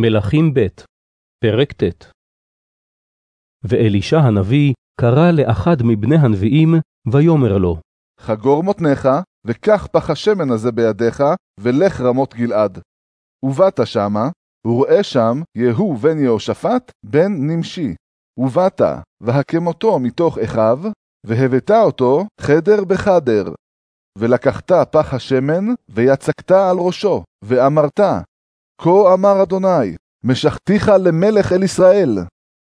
מלכים ב', פרק ט'. ואלישע הנביא קרא לאחד מבני הנביאים, ויאמר לו, חגור מותניך, וקח פח השמן הזה בידיך, ולך רמות גלעד. ובאת שמה, וראה שם יהוא בן יהושפט, בן נמשי. ובאת, והקמותו מתוך אחיו, והבאת אותו חדר בחדר. ולקחת פח השמן, ויצקת על ראשו, ואמרת, כה אמר אדוני, משכתיך למלך אל ישראל,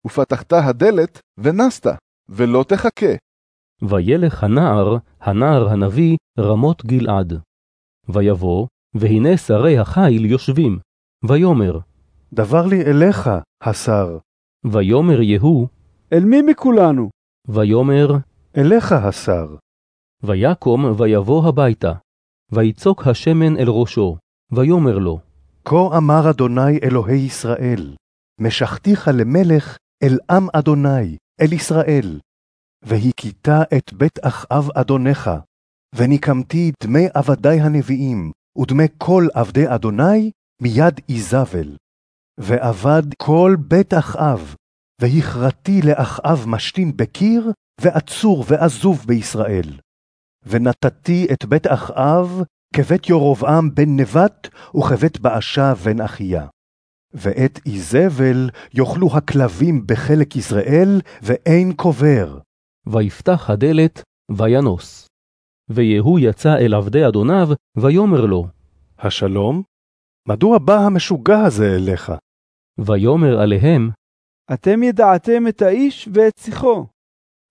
ופתחת הדלת, ונסת, ולא תחכה. וילך הנער, הנער הנביא, רמות גלעד. ויבוא, והנה שרי החיל יושבים, ויאמר, דבר לי אליך, השר. ויאמר יהוא, אל מי מכולנו? ויאמר, אליך, השר. ויקום ויבוא הביתה, ויצוק השמן אל ראשו, ויאמר לו, כה אמר אדוני אלוהי ישראל, משכתיך למלך אל עם אדוני, אל ישראל. והכית את בית אחאב אדונך, וניקמתי דמי עבדי הנביאים, ודמי כל עבדי אדוני מיד איזבל. ועבד כל בית אחאב, והכרתי לאחאב משתין בקיר, ועצור ועזוב בישראל. ונתתי את בית אחאב כבית ירבעם בן נבט, וכבית באשה בן אחיה. ואת איזבל יאכלו הכלבים בחלק יזרעאל, ואין קובר. ויפתח הדלת, וינוס. ויהוא יצא אל עבדי אדוניו, ויאמר לו, השלום? מדוע בא המשוגע הזה אליך? ויאמר עליהם, אתם ידעתם את האיש ואת שיחו.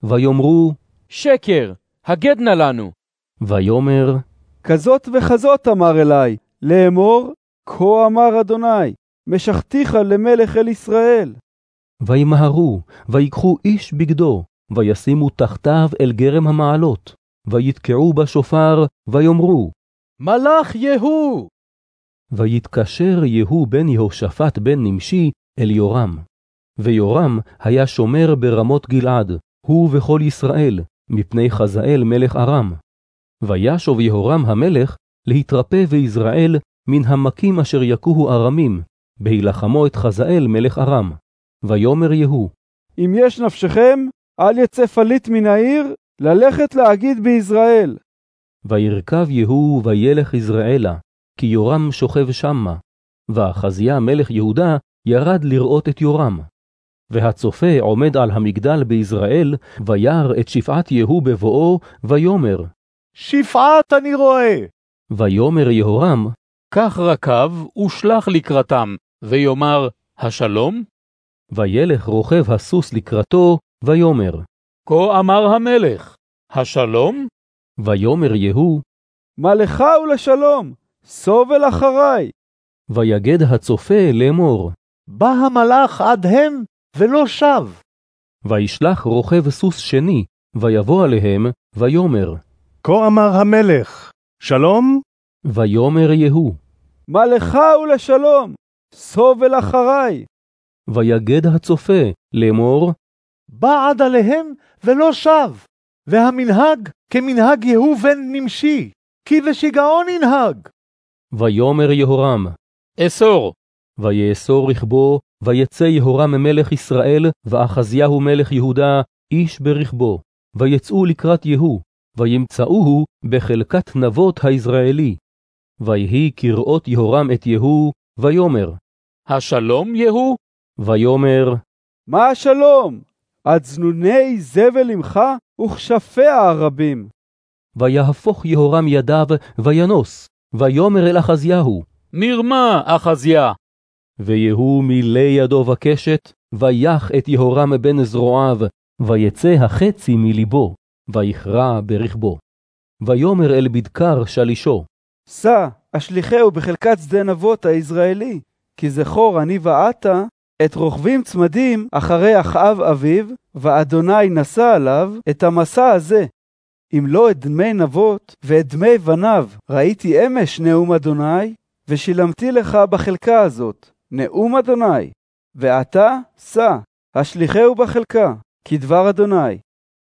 ויאמרו, שקר, הגד נא לנו. ויאמר, כזאת וכזאת אמר אלי, לאמור, כה אמר אדוני, משכתיך למלך אל ישראל. וימהרו, ויקחו איש בגדו, וישימו תחתיו אל גרם המעלות, ויתקעו בשופר, ויאמרו, מלאך יהוא! ויתקשר יהוא בן יהושפט בן נמשי אל יורם. ויורם היה שומר ברמות גלעד, הוא וכל ישראל, מפני חזאל מלך ארם. וישוב יהורם המלך להתרפא ביזרעאל מן המכים אשר יכוהו ארמים, בהילחמו את חזאל מלך ארם. ויאמר יהוא, אם יש נפשכם, אל יצא פליט מן העיר, ללכת להגיד ביזרעאל. וירכב יהוא וילך יזרעאלה, כי יורם שוכב שמה. ואחזיה מלך יהודה ירד לראות את יורם. והצופה עומד על המגדל ביזרעאל, וירא את שפעת יהוא בבואו, ויאמר, שפעת אני רואה! ויאמר יהורם, קח רקב ושלח לקראתם, ויאמר, השלום? וילך רוכב הסוס לקראתו, ויאמר, כה אמר המלך, השלום? ויאמר יהוא, מה לך ולשלום? סוב אל אחריי. ויגד הצופה לאמור, בא המלאך עד הם, ולא שב. וישלח רוכב סוס שני, ויבוא עליהם, ויאמר, כה אמר המלך, שלום? ויאמר יהוא, מה לך ולשלום? סוב אל אחריי. ויגד הצופה לאמור, בא עד עליהם ולא שב. והמנהג כמנהג יהוא בן נמשי, כי בשיגעון ינהג. ויאמר יהורם, אסור. ויאסור רכבו, ויצא יהורם מלך ישראל, ואחזיהו מלך יהודה, איש ברכבו. ויצאו לקראת יהוא, וימצאוהו בחלקת נבות היזרעאלי. ויהי כראות יהורם את יהוא, ויאמר, השלום יהוא? ויאמר, מה השלום? עד זנוני זבל עמך וכשפיה הרבים. ויהפוך יהורם ידיו, וינוס, ויאמר אל אחזיהו, מרמה, אחזיה. ויהוא מילא ידו בקשת, ויח את יהורם בן זרועיו, ויצא החצי מליבו, ויכרע ברכבו. ויאמר אל בדקר שלישו, סע, אשליכהו בחלקת שדה נבות היזרעאלי, כי זכור אני ועתה את רוכבים צמדים אחרי אחאב אביו, ואדוני נשא עליו את המסע הזה. אם לא את דמי נבות ואת דמי בניו ראיתי אמש נאום אדוני, ושילמתי לך בחלקה הזאת, נאום אדוני. ועתה, סע, השליכהו בחלקה, כדבר אדוני.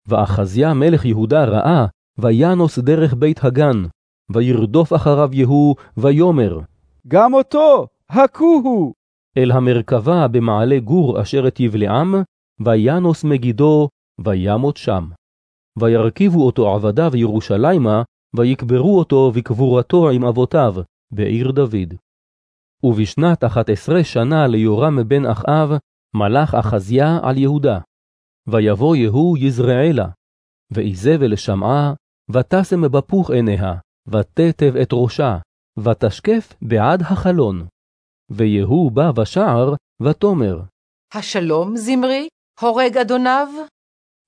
ואחזיה מלך יהודה ראה, וינוס דרך בית הגן, וירדוף אחריו יהוא, ויאמר, גם אותו, הכוהו. אל המרכבה במעלה גור אשר את יבלעם, וינוס מגידו, וימות שם. וירכיבו אותו עבדיו ירושלימה, ויקברו אותו בקבורתו עם אבותיו, בעיר דוד. ובשנת אחת עשרה שנה ליורם בן אחאב, מלך אחזיה על יהודה. ויבוא יהוא יזרעאלה, ואיזבל שמעה, ותשם בפוך עיניה, ותתב את ראשה, ותשקף בעד החלון. ויהוא בא בשער, ותאמר, השלום זמרי, הורג אדוניו?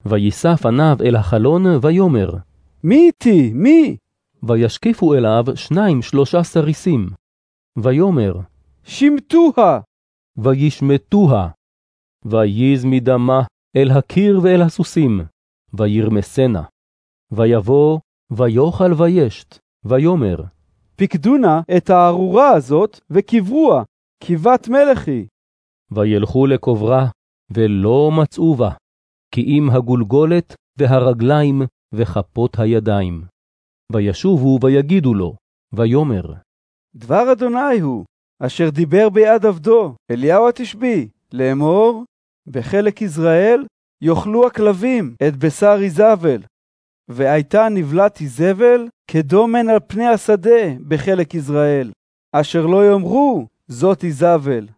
וישא פניו אל החלון, ויאמר, מי איתי? מי? וישקיפו אליו שניים שלושה סריסים. ויאמר, שמטוה! וישמטוה. וייז מדמה אל הקיר ואל הסוסים, וירמסנה. ויבוא, ויאכל וישת, ויאמר, פקדונה את הארורה הזאת, וקברוה, כי בת מלך היא. וילכו לקוברה, ולא מצאו בה, כי אם הגולגולת והרגליים וכפות הידיים. וישובו ויגידו לו, ויאמר, דבר אדוני הוא, אשר דיבר ביד עבדו, אליהו התשבי, לאמור, בחלק יזרעאל יאכלו הכלבים את בשר איזבל. והייתה נבלת איזבל כדומן על פני השדה בחלק יזרעאל, אשר לא יאמרו זאת איזבל.